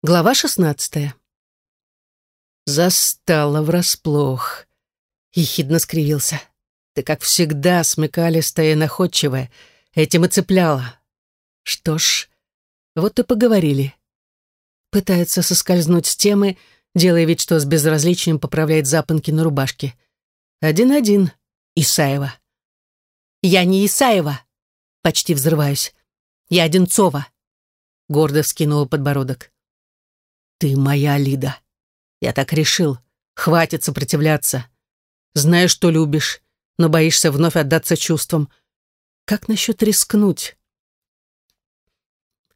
Глава шестнадцатая. Застала врасплох. Ехидно скривился. Ты, как всегда, смекалистая и находчивая. Этим и цепляла. Что ж, вот и поговорили. Пытается соскользнуть с темы, делая вид, что с безразличием поправляет запонки на рубашке. Один-один. Исаева. «Я не Исаева!» Почти взрываюсь. «Я Одинцова!» Гордо вскинула подбородок. «Ты моя Лида. Я так решил. Хватит сопротивляться. Знаю, что любишь, но боишься вновь отдаться чувствам. Как насчет рискнуть?»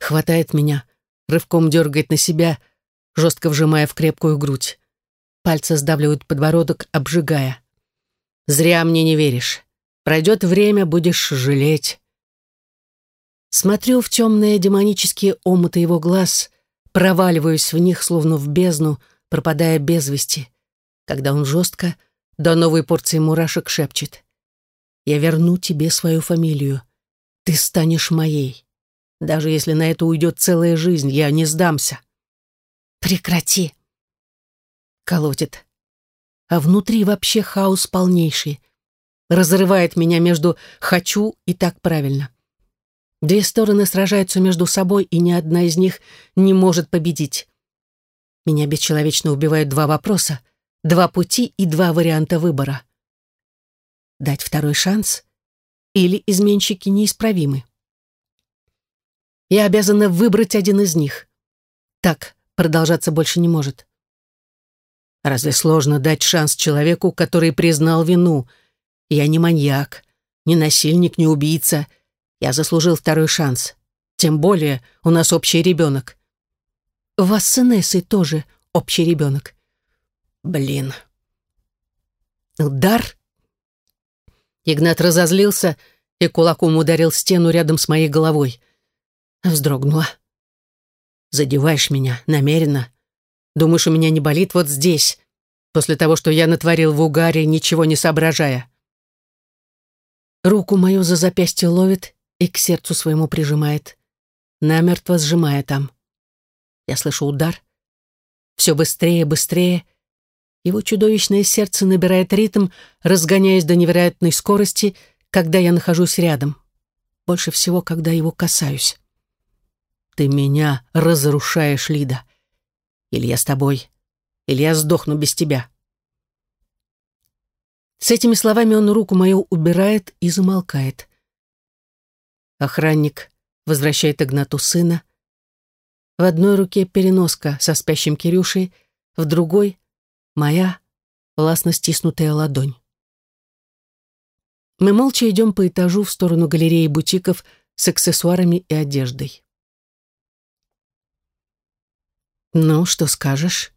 Хватает меня, рывком дергает на себя, жестко вжимая в крепкую грудь. Пальцы сдавливают подбородок, обжигая. «Зря мне не веришь. Пройдет время, будешь жалеть». Смотрю в темные демонические омуты его глаз, проваливаюсь в них, словно в бездну, пропадая без вести, когда он жестко, до новой порции мурашек шепчет. «Я верну тебе свою фамилию. Ты станешь моей. Даже если на это уйдет целая жизнь, я не сдамся». «Прекрати!» Колотит. А внутри вообще хаос полнейший. Разрывает меня между «хочу» и «так правильно». Две стороны сражаются между собой, и ни одна из них не может победить. Меня бесчеловечно убивают два вопроса, два пути и два варианта выбора. Дать второй шанс или изменщики неисправимы? Я обязана выбрать один из них. Так продолжаться больше не может. Разве сложно дать шанс человеку, который признал вину? Я не маньяк, не насильник, не убийца — я заслужил второй шанс. Тем более у нас общий ребенок. У вас с Инессой тоже общий ребенок. Блин. Удар? Игнат разозлился и кулаком ударил стену рядом с моей головой. Вздрогнула. Задеваешь меня намеренно. Думаешь, у меня не болит вот здесь, после того, что я натворил в угаре, ничего не соображая. Руку мою за запястье ловит и к сердцу своему прижимает, намертво сжимая там. Я слышу удар. Все быстрее, быстрее. Его чудовищное сердце набирает ритм, разгоняясь до невероятной скорости, когда я нахожусь рядом. Больше всего, когда его касаюсь. Ты меня разрушаешь, Лида. Или я с тобой, или я сдохну без тебя. С этими словами он руку мою убирает и замолкает. Охранник возвращает Игнату сына. В одной руке переноска со спящим Кирюшей, в другой — моя властно стиснутая ладонь. Мы молча идем по этажу в сторону галереи бутиков с аксессуарами и одеждой. «Ну, что скажешь?»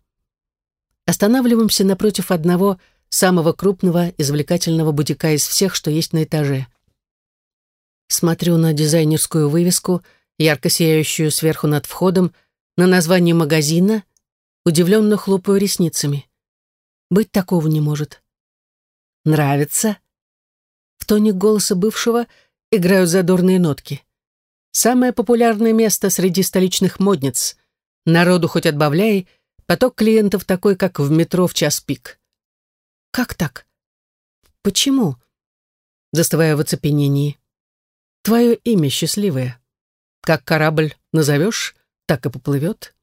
Останавливаемся напротив одного самого крупного извлекательного бутика из всех, что есть на этаже. Смотрю на дизайнерскую вывеску, ярко сияющую сверху над входом, на название магазина, удивленно хлопаю ресницами. Быть такого не может. Нравится? В тоне голоса бывшего играют задорные нотки. Самое популярное место среди столичных модниц. Народу хоть отбавляй, поток клиентов такой, как в метро в час пик. Как так? Почему? Застывая в оцепенении. Твое имя счастливое. Как корабль назовешь, так и поплывет.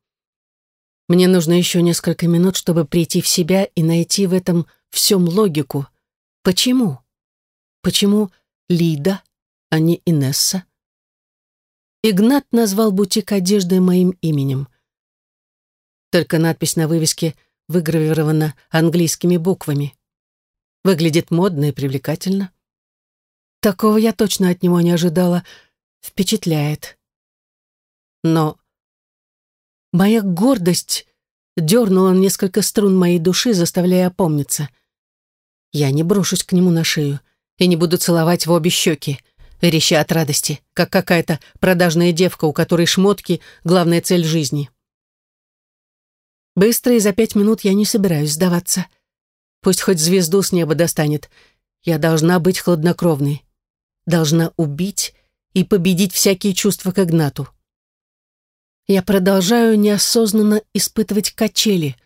Мне нужно еще несколько минут, чтобы прийти в себя и найти в этом всем логику. Почему? Почему Лида, а не Инесса? Игнат назвал бутик одежды моим именем. Только надпись на вывеске выгравирована английскими буквами. Выглядит модно и привлекательно. Такого я точно от него не ожидала. Впечатляет. Но моя гордость дернула несколько струн моей души, заставляя опомниться. Я не брошусь к нему на шею и не буду целовать в обе щеки, вереща от радости, как какая-то продажная девка, у которой шмотки — главная цель жизни. Быстро и за пять минут я не собираюсь сдаваться. Пусть хоть звезду с неба достанет. Я должна быть хладнокровной должна убить и победить всякие чувства к Игнату. Я продолжаю неосознанно испытывать качели.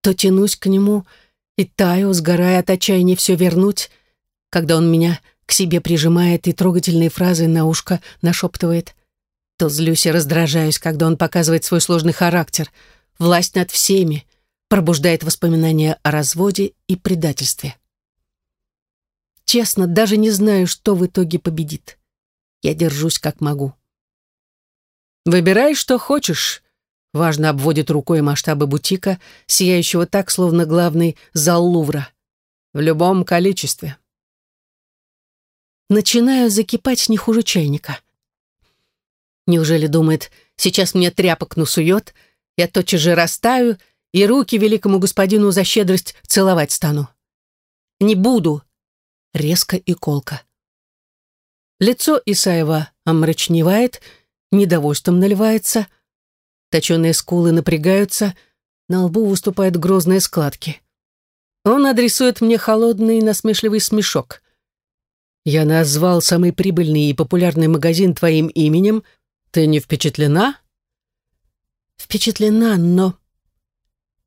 То тянусь к нему и таю, сгорая от отчаяния все вернуть, когда он меня к себе прижимает и трогательные фразы на ушко нашептывает. То злюсь и раздражаюсь, когда он показывает свой сложный характер, власть над всеми, пробуждает воспоминания о разводе и предательстве. Честно, даже не знаю, что в итоге победит. Я держусь как могу. «Выбирай, что хочешь», — важно обводит рукой масштабы бутика, сияющего так, словно главный зал Лувра. «В любом количестве». Начинаю закипать не хуже чайника. Неужели думает, сейчас мне тряпок насует, я тотчас же растаю и руки великому господину за щедрость целовать стану? Не буду. Резко и колко. Лицо Исаева омрачневает, недовольством наливается, точеные скулы напрягаются, на лбу выступают грозные складки. Он адресует мне холодный насмешливый смешок. «Я назвал самый прибыльный и популярный магазин твоим именем. Ты не впечатлена?» «Впечатлена, но...»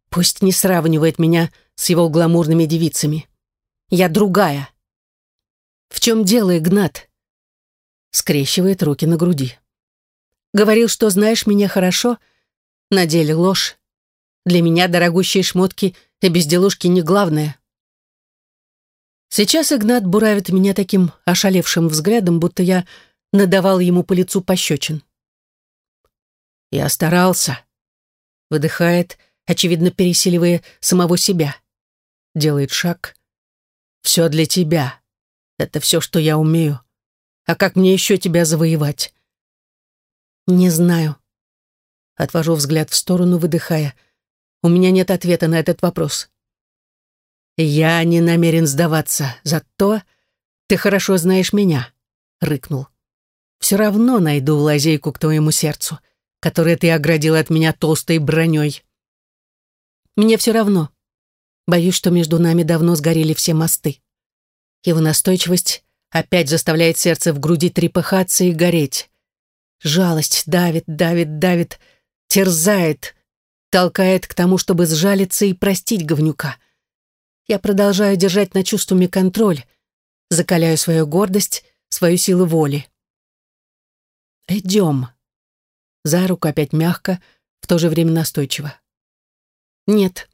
Пусть не сравнивает меня с его гламурными девицами. Я другая. В чем дело, Игнат? Скрещивает руки на груди. Говорил, что знаешь меня хорошо, на деле ложь. Для меня дорогущие шмотки и безделушки не главное. Сейчас Игнат буравит меня таким ошалевшим взглядом, будто я надавал ему по лицу пощечин. Я старался. Выдыхает, очевидно пересиливая самого себя. Делает шаг. Все для тебя. Это все, что я умею. А как мне еще тебя завоевать? Не знаю. Отвожу взгляд в сторону, выдыхая. У меня нет ответа на этот вопрос. Я не намерен сдаваться, зато ты хорошо знаешь меня, рыкнул. Все равно найду лазейку к твоему сердцу, которое ты оградил от меня толстой броней. Мне все равно. Боюсь, что между нами давно сгорели все мосты. Его настойчивость опять заставляет сердце в груди трепыхаться и гореть. Жалость давит, давит, давит, терзает, толкает к тому, чтобы сжалиться и простить говнюка. Я продолжаю держать на чувствами контроль, закаляю свою гордость, свою силу воли. «Идем». За руку опять мягко, в то же время настойчиво. «Нет».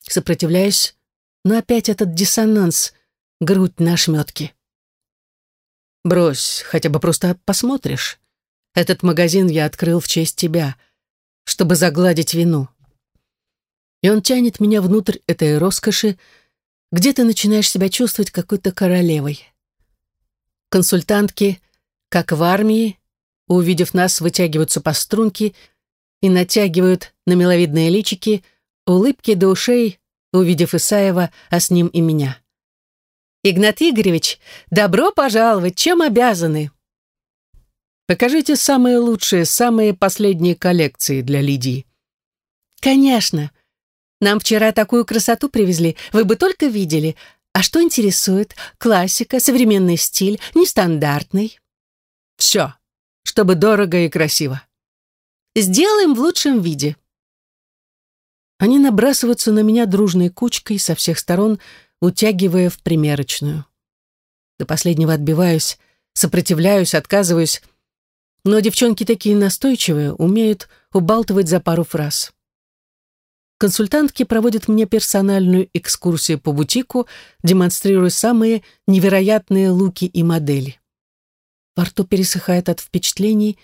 Сопротивляюсь, но опять этот диссонанс — грудь на шметке. «Брось, хотя бы просто посмотришь. Этот магазин я открыл в честь тебя, чтобы загладить вину». И он тянет меня внутрь этой роскоши, где ты начинаешь себя чувствовать какой-то королевой. Консультантки, как в армии, увидев нас, вытягиваются по струнке и натягивают на миловидные личики улыбки до ушей, увидев Исаева, а с ним и меня. Игнат Игоревич, добро пожаловать, чем обязаны? Покажите самые лучшие, самые последние коллекции для Лидии. Конечно. Нам вчера такую красоту привезли, вы бы только видели. А что интересует? Классика, современный стиль, нестандартный. Все, чтобы дорого и красиво. Сделаем в лучшем виде. Они набрасываются на меня дружной кучкой со всех сторон, утягивая в примерочную. До последнего отбиваюсь, сопротивляюсь, отказываюсь, но девчонки такие настойчивые, умеют убалтывать за пару фраз. Консультантки проводят мне персональную экскурсию по бутику, демонстрируя самые невероятные луки и модели. Во рту пересыхает от впечатлений,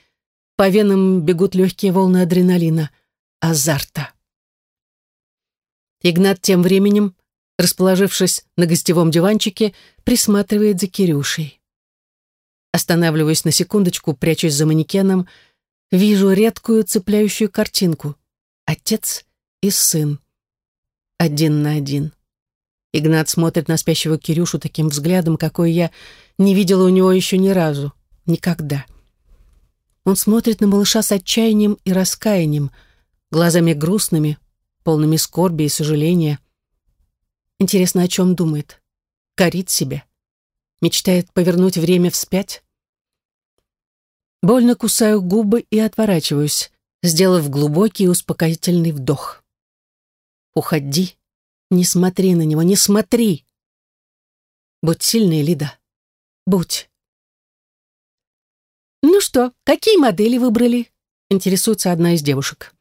по венам бегут легкие волны адреналина, азарта. Игнат тем временем расположившись на гостевом диванчике, присматривает за Кирюшей. Останавливаюсь на секундочку, прячусь за манекеном, вижу редкую цепляющую картинку. Отец и сын. Один на один. Игнат смотрит на спящего Кирюшу таким взглядом, какой я не видела у него еще ни разу. Никогда. Он смотрит на малыша с отчаянием и раскаянием, глазами грустными, полными скорби и сожаления. Интересно, о чем думает? Корит себе? Мечтает повернуть время вспять? Больно кусаю губы и отворачиваюсь, сделав глубокий успокоительный вдох. «Уходи. Не смотри на него, не смотри. Будь сильной, Лида. Будь». «Ну что, какие модели выбрали?» — интересуется одна из девушек.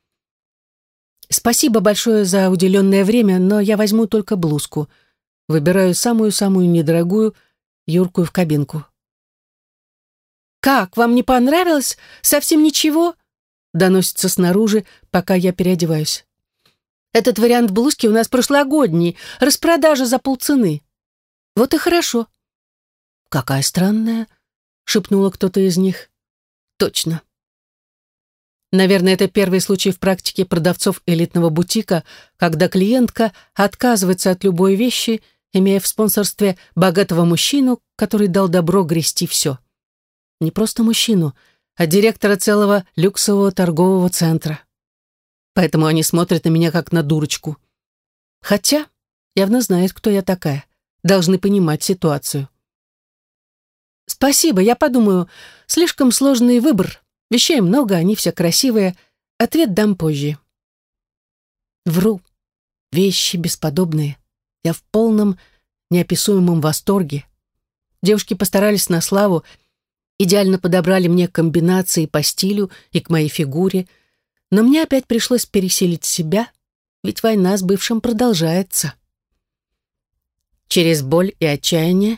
«Спасибо большое за уделенное время, но я возьму только блузку. Выбираю самую-самую недорогую, юркую в кабинку». «Как, вам не понравилось? Совсем ничего?» доносится снаружи, пока я переодеваюсь. «Этот вариант блузки у нас прошлогодний, распродажа за полцены». «Вот и хорошо». «Какая странная», — шепнула кто-то из них. «Точно». Наверное, это первый случай в практике продавцов элитного бутика, когда клиентка отказывается от любой вещи, имея в спонсорстве богатого мужчину, который дал добро грести все. Не просто мужчину, а директора целого люксового торгового центра. Поэтому они смотрят на меня как на дурочку. Хотя явно знают, кто я такая. Должны понимать ситуацию. Спасибо, я подумаю. Слишком сложный выбор. Вещей много, они все красивые. Ответ дам позже. Вру. Вещи бесподобные. Я в полном, неописуемом восторге. Девушки постарались на славу, идеально подобрали мне комбинации по стилю и к моей фигуре, но мне опять пришлось пересилить себя, ведь война с бывшим продолжается. Через боль и отчаяние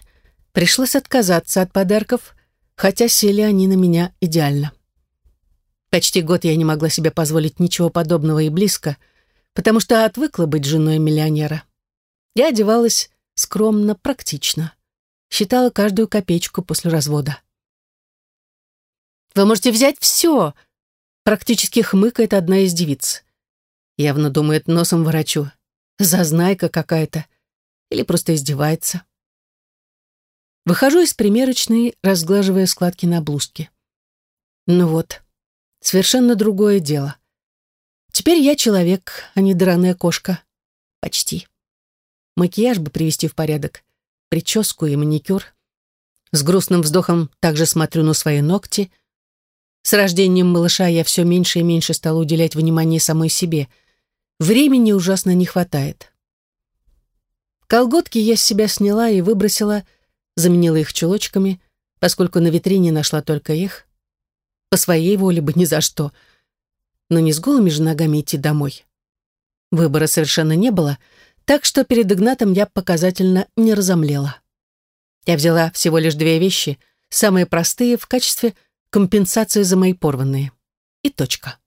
пришлось отказаться от подарков, хотя сели они на меня идеально. Почти год я не могла себе позволить ничего подобного и близко, потому что отвыкла быть женой миллионера. Я одевалась скромно, практично. Считала каждую копеечку после развода. «Вы можете взять все!» Практически хмыкает одна из девиц. Явно думает носом ворочу. Зазнайка какая-то. Или просто издевается. Выхожу из примерочной, разглаживая складки на блузке. Ну вот, Совершенно другое дело. Теперь я человек, а не драная кошка. Почти. Макияж бы привести в порядок, прическу и маникюр. С грустным вздохом также смотрю на свои ногти. С рождением малыша я все меньше и меньше стала уделять внимание самой себе. Времени ужасно не хватает. Колготки я с себя сняла и выбросила, заменила их чулочками, поскольку на витрине нашла только их по своей воле бы ни за что. Но не с голыми же ногами идти домой. Выбора совершенно не было, так что перед Игнатом я показательно не разомлела. Я взяла всего лишь две вещи, самые простые в качестве компенсации за мои порванные. И точка.